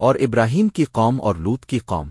اور ابراہیم کی قوم اور لوت کی قوم۔